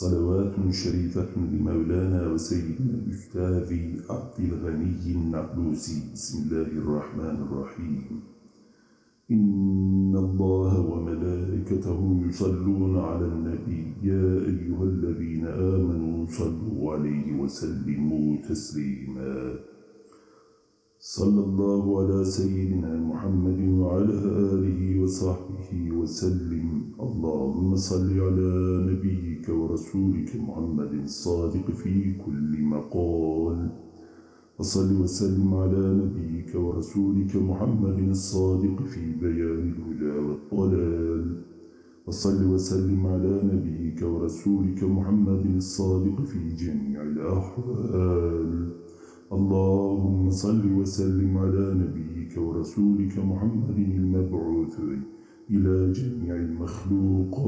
صلوات شريفة لمولانا وسيدنا الأستاذ عبد الغني النعلوسي بسم الله الرحمن الرحيم. إن الله وملائكته يصلون على النبي. يا أيها الذين آمنوا صلوا عليه وسلموا تسليما. صلى الله على سيدنا محمد وعلى آله وصحبه وسلم. اللهم صل على نبيك ورسولك محمد الصادق في كل مقال. وصل وسلم على نبيك ورسولك محمد الصادق في بيان الهدى والضلال. وصل وسلم على نبيك ورسولك محمد الصادق في جميع الأحوال. اللهم صل وسلم على نبيك ورسولك محمد المبعوث إلى جميع المخلوقات.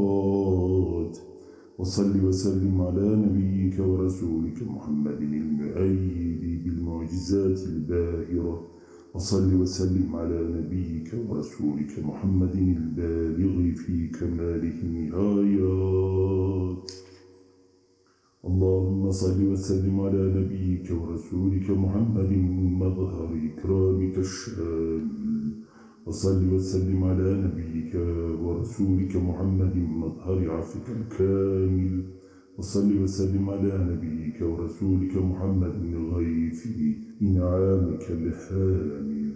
وصل وسلم على نبيك ورسولك محمد المؤيد بالمعجزات الباهرة. وصل وسلم على نبيك ورسولك محمد البالغ في كماله النهايات. اللهم صل وسلم على نبيك ورسولك محمد مظهر إكرامك الشامل. وصل وسلم على نبيك ورسولك محمد مظهر عفك الكامل. وصل وسلم على نبيك ورسولك محمد الغيث إنعامك الحامل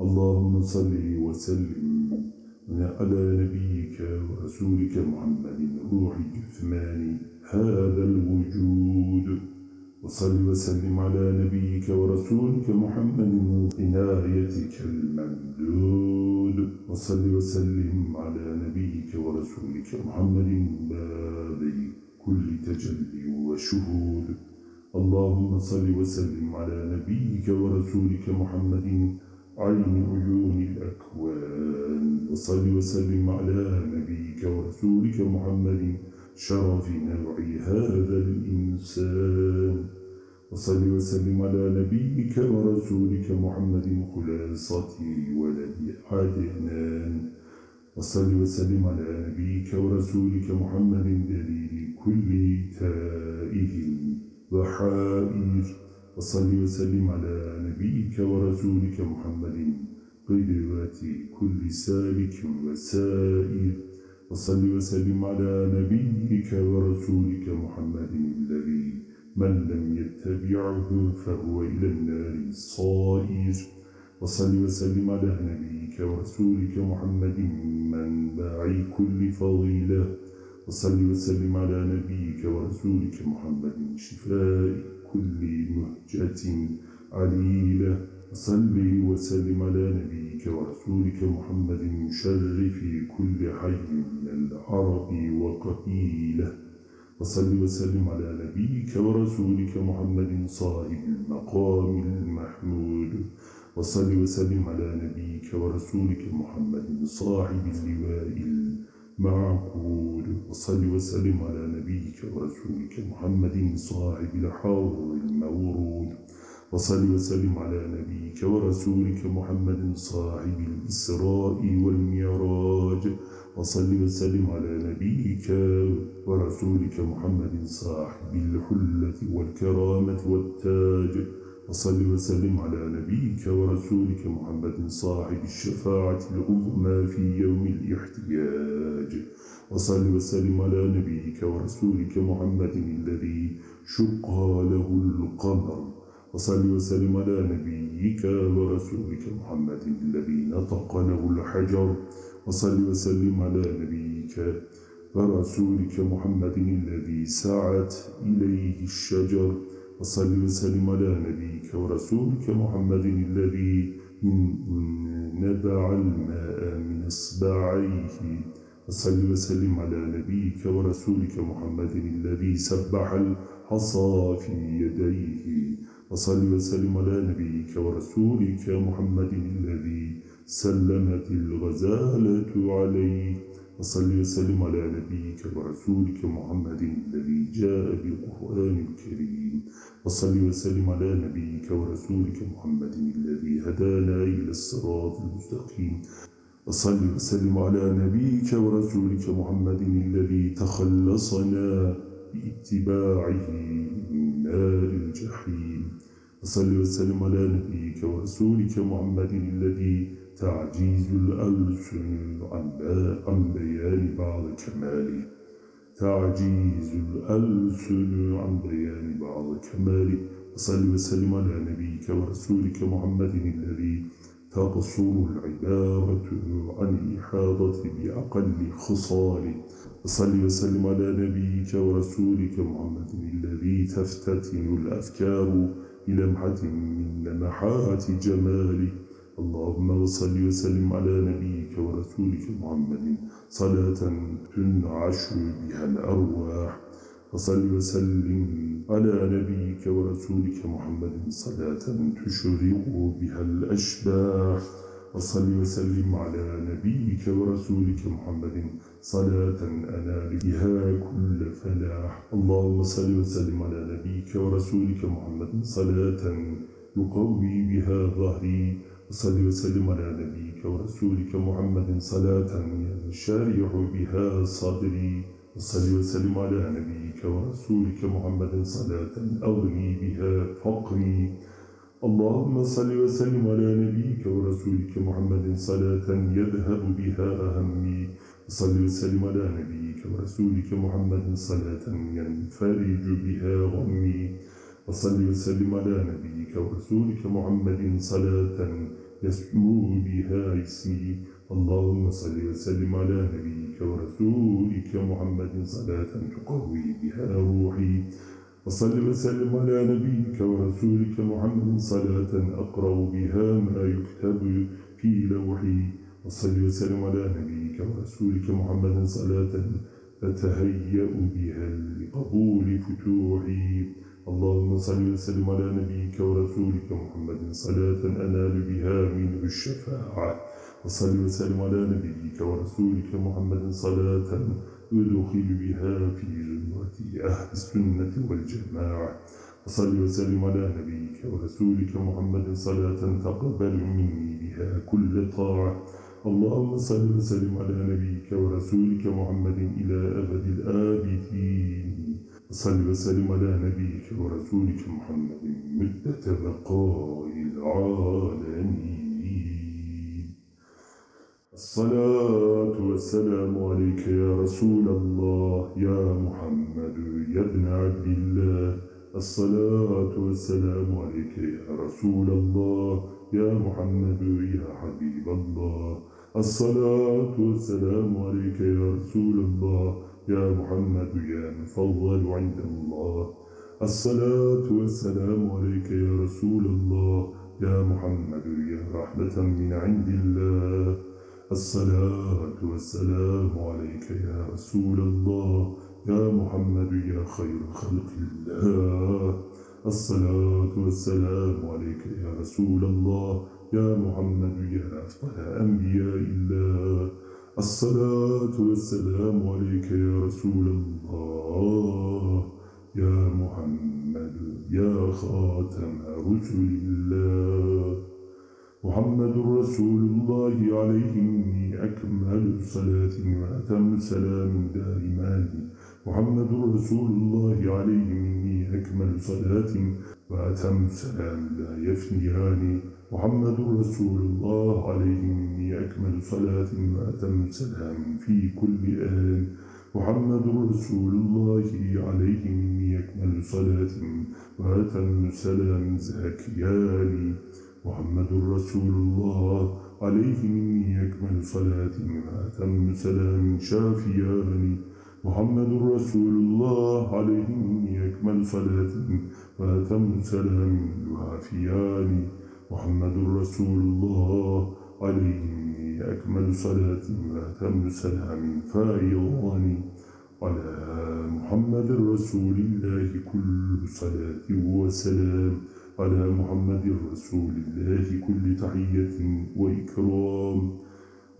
اللهم صل وسلم على نبيك ورسولك محمد روح جثمان هذا الوجود. وصل وسلم على نبيك ورسولك محمد عنايتك الممدود. وصل وسلم على نبيك ورسولك محمد من باب كل تجلي وشهود. اللهم صل وسلم على نبيك ورسولك محمد عين عيون الأكوان. وصل وسلم على نبيك ورسولك محمد شرف نوع هذا الإنسان. وصل وسلم على نبيك ورسولك محمد خلاصة ولد عدنان. وصل وسلم على نبيك ورسولك محمد دليل كل تائه وحائر. وصل وسلم على نبيك ورسولك محمد قدوة كل سالك وسائر. وصل وسلم على نبيك ورسولك محمد الذي من لم يتبعه فهو إلى النار صائر. وصل وسلم على نبيك ورسولك محمد من باعي كل فضيلة. وصل وسلم على نبيك ورسولك محمد شفاء كل مهجة عليلة. صل وسلم على نبيك ورسولك محمد المشرف كل حي من العرب وقبيلة. وصل وسلم على نبيك ورسولك محمد صاحب المقام المحمود. وصل وسلم على نبيك ورسولك محمد صاحب اللواء المعقود. وصل وسلم على نبيك ورسولك محمد صاحب الحوض المورود. وصل وسلم على نبيك ورسولك محمد صاحب الإسراء والمعراج وصل وسلم على نبيك ورسولك محمد صاحب الحلة والكرامة والتاج. وصل وسلم على نبيك ورسولك محمد صاحب الشفاعة العظمى في يوم الاحتياج. وصل وسلم على نبيك ورسولك محمد الذي شق له القمر. وصل وسلم على نبيك ورسولك محمد الذي نطق له الحجر. وصل وسلم على نبيك ورسولك محمد الذي سعت إليه الشجر. وصل وسلم على نبيك ورسولك محمد الذي نبع الماء من إصبعيه. وصل وسلم على نبيك ورسولك محمد الذي سبح الحصى في يديه. وصل وسلم على نبيك ورسولك محمد الذي سلمت الغزالة عليه. وصل وسلم على نبيك ورسولك محمد الذي جاء بالقرآن الكريم. وصل وسلم على نبيك ورسولك محمد الذي هدانا إلى الصراط المستقيم. وصل وسلم على نبيك ورسولك محمد الذي تخلصنا باتباعه من نار الجحيم. وصل وسلم على نبيك ورسولك محمد الذي تعجيز الألسن عن بيان بعض كماله. تعجيز الألسن عن بيان بعض كماله. وصل وسلم على نبيك ورسولك محمد الذي تقصر العبارة عن الإحاطة بأقل خصاله. وصل وسلم على نبيك ورسولك محمد الذي تفتتن الأفكار بلمحة من لمحات جماله اللهم صل وسلم على نبيك ورسولك محمد صلاة تنعش بها الأرواح. وصل وسلم على نبيك ورسولك محمد صلاة تشرق بها الأشباح. وصل وسلم على نبيك ورسولك محمد صلاة أنال بها كل فلاح. اللهم صل وسلم على نبيك ورسولك محمد صلاة يقوي بها ظهري. وصل وسلم على نبيك ورسولك محمد صلاة يشارح بها صدري. وصل وسلم على نبيك ورسولك محمد صلاة أغني بها فقري. اللهم صل وسلم على نبيك ورسولك محمد صلاة يذهب بها همي صل وسلم على نبيك ورسولك محمد صلاة ينفرج بها غمي. وصل وسلم على نبيك ورسولك محمد صلاة يسمو بها اسمي. اللهم صل وسلم على نبيك ورسولك محمد صلاة تقوي بها روحي. وصل وسلم على نبيك ورسولك محمد صلاة أقرأ بها ما يكتب في لوحي. وصل وسلم على نبيك ورسولك محمد صلاة أتهيأ بها لقبول فتوحي. اللهم صل وسلم على نبيك ورسولك محمد صلاة أنال بها منه الشفاعة. وصل وسلم على نبيك ورسولك محمد صلاة أدخل بها في زمرة أهل السنة والجماعة. وصل وسلم على نبيك ورسولك محمد صلاة تقبل مني بها كل طاعة. اللهم صل وسلم على نبيك ورسولك محمد إلى أبد الآبدين. وصل وسلم على نبيك ورسولك محمد مدة بقاء العالمين. الصلاة والسلام عليك يا رسول الله يا محمد يا ابن عبد الله. الصلاة والسلام عليك يا رسول الله يا محمد يا حبيب الله. الصلاة والسلام عليك يا رسول الله يا محمد يا مفضل عند الله. الصلاة والسلام عليك يا رسول الله يا محمد يا رحمة من عند الله. الصلاة والسلام عليك يا رسول الله يا محمد يا خير خلق الله. الصلاة والسلام عليك يا رسول الله يا محمد يا أفضل أنبياء الله. الصلاة والسلام عليك يا رسول الله يا محمد يا خاتم رسل الله. محمد رسول الله عليه أكمل صلاة وأتم سلام دائمان محمد رسول الله عليه مني أكمل صلاة وأتم سلام لا يفنيان. محمد رسول الله عليه مني أكمل صلاة وأتم سلام في كل آن. محمد رسول الله عليه مني أكمل صلاة وأتم سلام زاكيان. محمد رسول الله عليه مني أكمل صلاة وأتم سلام شافيان محمد رسول الله عليه مني أكمل صلاة وأتم سلام يعافيان محمد رسول الله عليه مني أكمل صلاة وأتم سلام فايضان على محمد رسول الله كل صلاة وسلام. على محمد رسول الله كل تحية وإكرام.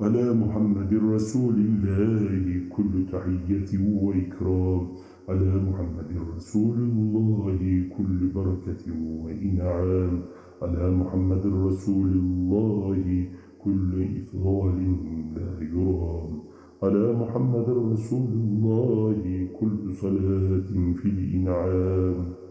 على محمد رسول الله كل تحية وإكرام. على محمد رسول الله كل بركة وإنعام. على محمد رسول الله كل إفضال لا يرام. على محمد رسول الله كل صلاة في الإنعام.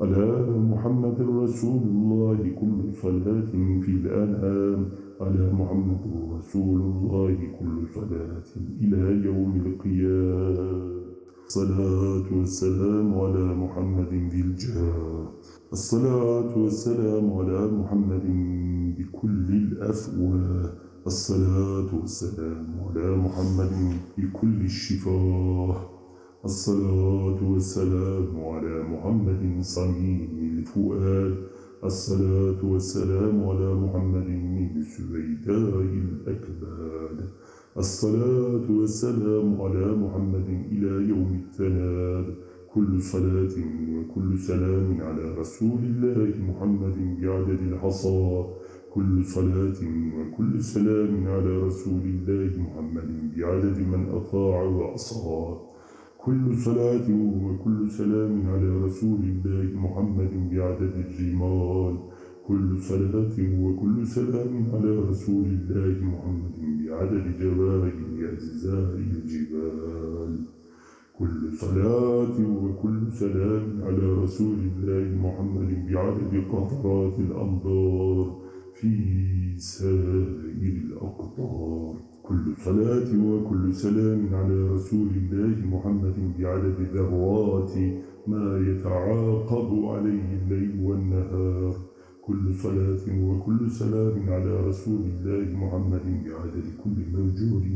على محمد رسول الله كل صلاة في الأنعام على محمد رسول الله كل صلاة إلى يوم القيامة؟ الصلاة والسلام على محمد ذي الجاه. الصلاة والسلام على محمد بكل الأفواه. الصلاة والسلام على محمد بكل الشفاه. الصلاة والسلام على محمد صميم الفؤاد. الصلاة والسلام على محمد من سويداء الأكباد. الصلاة والسلام على محمد إلى يوم التناد. كل صلاة وكل سلام على رسول الله محمد بعدد الحصى كل صلاة وكل سلام على رسول الله محمد بعدد من أطاع وأصى كل صلاة وكل سلام على رسول الله محمد بعدد الجمال. كل صلاة وكل سلام على رسول الله محمد بعدد جواهر أجزاء الجبال. كل صلاة وكل سلام على رسول الله محمد بعدد قطرات الأمطار في سائر الأقطار. كل صلاة وكل سلام على رسول الله محمد بعدد ذرات ما يتعاقب عليه الليل والنهار. كل صلاة وكل سلام على رسول الله محمد بعدد كل موجود.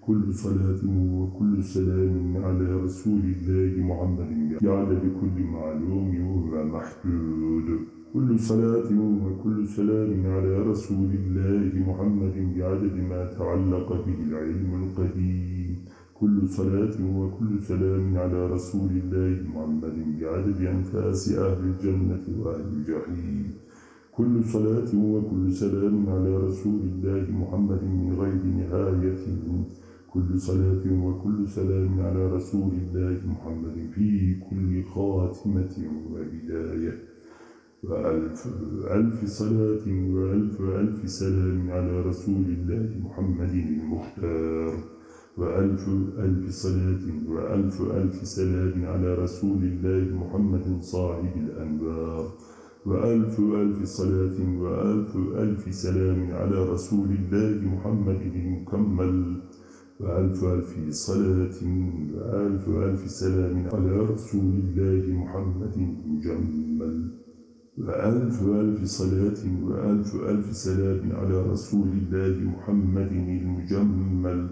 كل صلاة وكل سلام على رسول الله محمد بعدد كل معلوم ومحدود. كل صلاة وكل سلام على رسول الله محمد بعدد ما تعلق به العلم القديم. كل صلاة وكل سلام على رسول الله محمد بعدد أنفاس أهل الجنة وأهل الجحيم. كل صلاة وكل سلام على رسول الله محمد من غير نهاية. كل صلاة وكل سلام على رسول الله محمد في كل خاتمة وبداية. وألف ألف صلاة وألف ألف سلام على رسول الله محمد المختار. وألف ألف صلاة وألف ألف سلام على رسول الله محمد صاحب الأنوار. وألف ألف صلاة وألف ألف سلام على رسول الله محمد المكمل. وألف ألف صلاة وألف ألف سلام على رسول الله محمد المجمل. وألف ألف صلاة وألف ألف سلام على رسول الله محمد المجمل.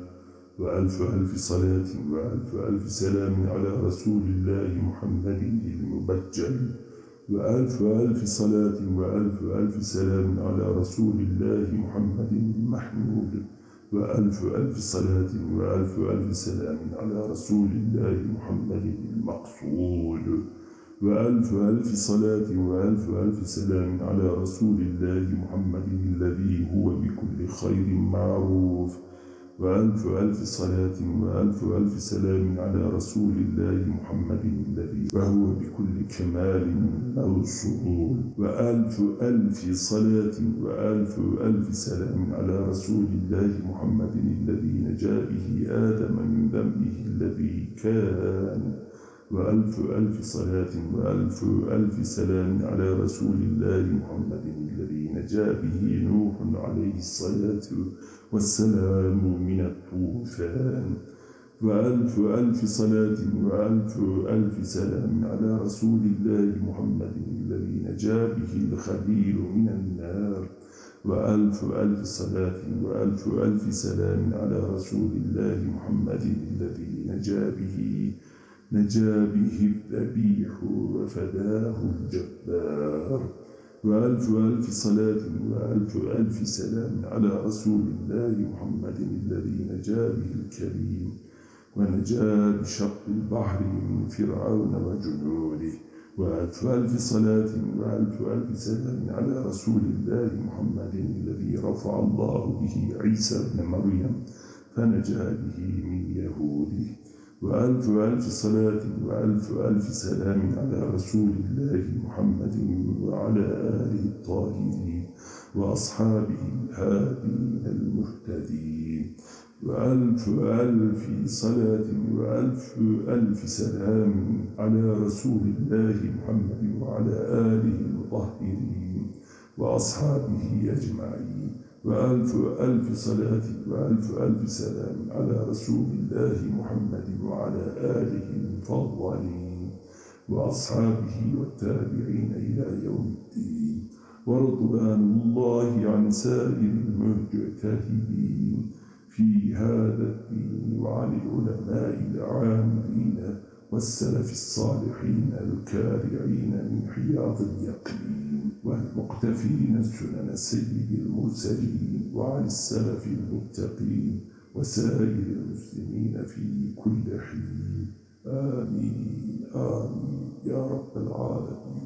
وألف ألف صلاة وألف ألف سلام على رسول الله محمد المبجل. وألف ألف صلاة وألف ألف سلام على رسول الله محمد المحمود. وألف ألف صلاة وألف ألف سلام على رسول الله محمد المقصود. وألف ألف صلاة وألف ألف سلام على رسول الله محمد الذي هو بكل خير معروف. وألف ألف صلاة وألف ألف سلام على رسول الله محمد الذي وهو بكل كمال موصول وألف ألف صلاة وألف ألف سلام على رسول الله محمد الذي نجا به آدم من ذنبه الذي كان وألف ألف صلاة وألف ألف سلام على رسول الله محمد الذي نجا به نوح عليه الصلاة والسلام من الطوفان. وألف ألف صلاة وألف ألف سلام على رسول الله محمد الذي نجا به الخليل من النار. وألف ألف صلاة وألف ألف سلام على رسول الله محمد الذي نجا به نجا به الذبيح وفداه الجبار. وألف ألف صلاة وألف ألف سلام على رسول الله محمد الذي نجا به الكريم ونجا بشق البحر من فرعون وجنوده. وألف ألف صلاة وألف ألف سلام على رسول الله محمد الذي رفع الله به عيسى بن مريم فنجا به من يهوده. وألف ألف صلاة وألف ألف سلام على رسول الله محمد وعلى آله الطاهرين وأصحابه الهادين المهتدين. وألف ألف صلاة وألف ألف سلام على رسول الله محمد وعلى آله المطهرين وأصحابه أجمعين. وألف ألف صلاة وألف ألف سلام على رسول الله محمد وعلى آله المفضلين وأصحابه والتابعين إلى يوم الدين ورضوان الله عن سائر المجتهدين في هذا الدين وعن العلماء العاملين والسلف الصالحين الكارعين من حياض اليقين. والمقتفين سنن سيد المرسلين وعن السلف المتقين وسائر المسلمين في كل حين. آمين. آمين. يا رب العالمين.